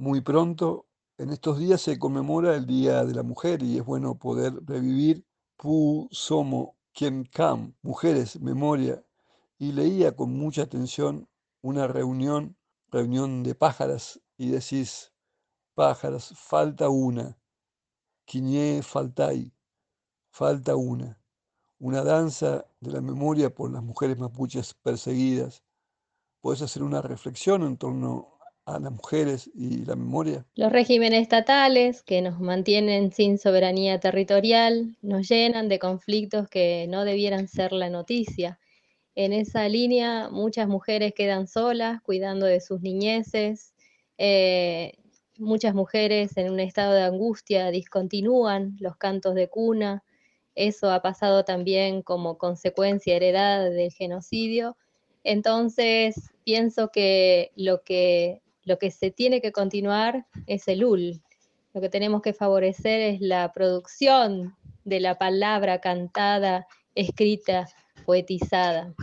muy pronto. En estos días se conmemora el Día de la Mujer y es bueno poder revivir Pu Somo Quien Kam, Mujeres, Memoria. Y leía con mucha atención una reunión, reunión de pájaras, y decís, pájaras, falta una, Quiñé faltai, falta una, una danza de la memoria por las mujeres mapuches perseguidas. ¿Puedes hacer una reflexión en torno las mujeres y la memoria? Los regímenes estatales que nos mantienen sin soberanía territorial nos llenan de conflictos que no debieran ser la noticia. En esa línea muchas mujeres quedan solas cuidando de sus niñeces, eh, muchas mujeres en un estado de angustia discontinúan los cantos de cuna. Eso ha pasado también como consecuencia heredada del genocidio. Entonces, pienso que lo que, lo que se tiene que continuar es el UL. Lo que tenemos que favorecer es la producción de la palabra cantada, escrita, poetizada.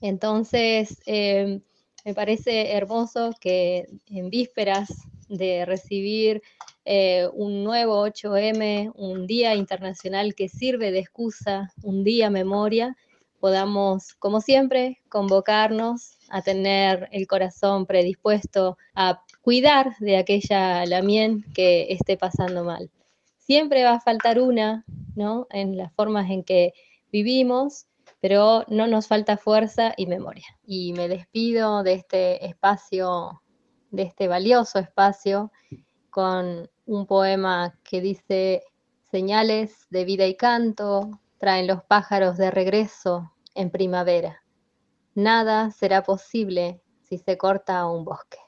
Entonces, eh, me parece hermoso que en vísperas de recibir eh, un nuevo 8M, un día internacional que sirve de excusa, un día memoria, podamos, como siempre, convocarnos a tener el corazón predispuesto a cuidar de aquella lamien que esté pasando mal. Siempre va a faltar una, ¿no? En las formas en que vivimos, pero no nos falta fuerza y memoria. Y me despido de este espacio de este valioso espacio con un poema que dice, señales de vida y canto traen los pájaros de regreso en primavera. Nada será posible si se corta un bosque.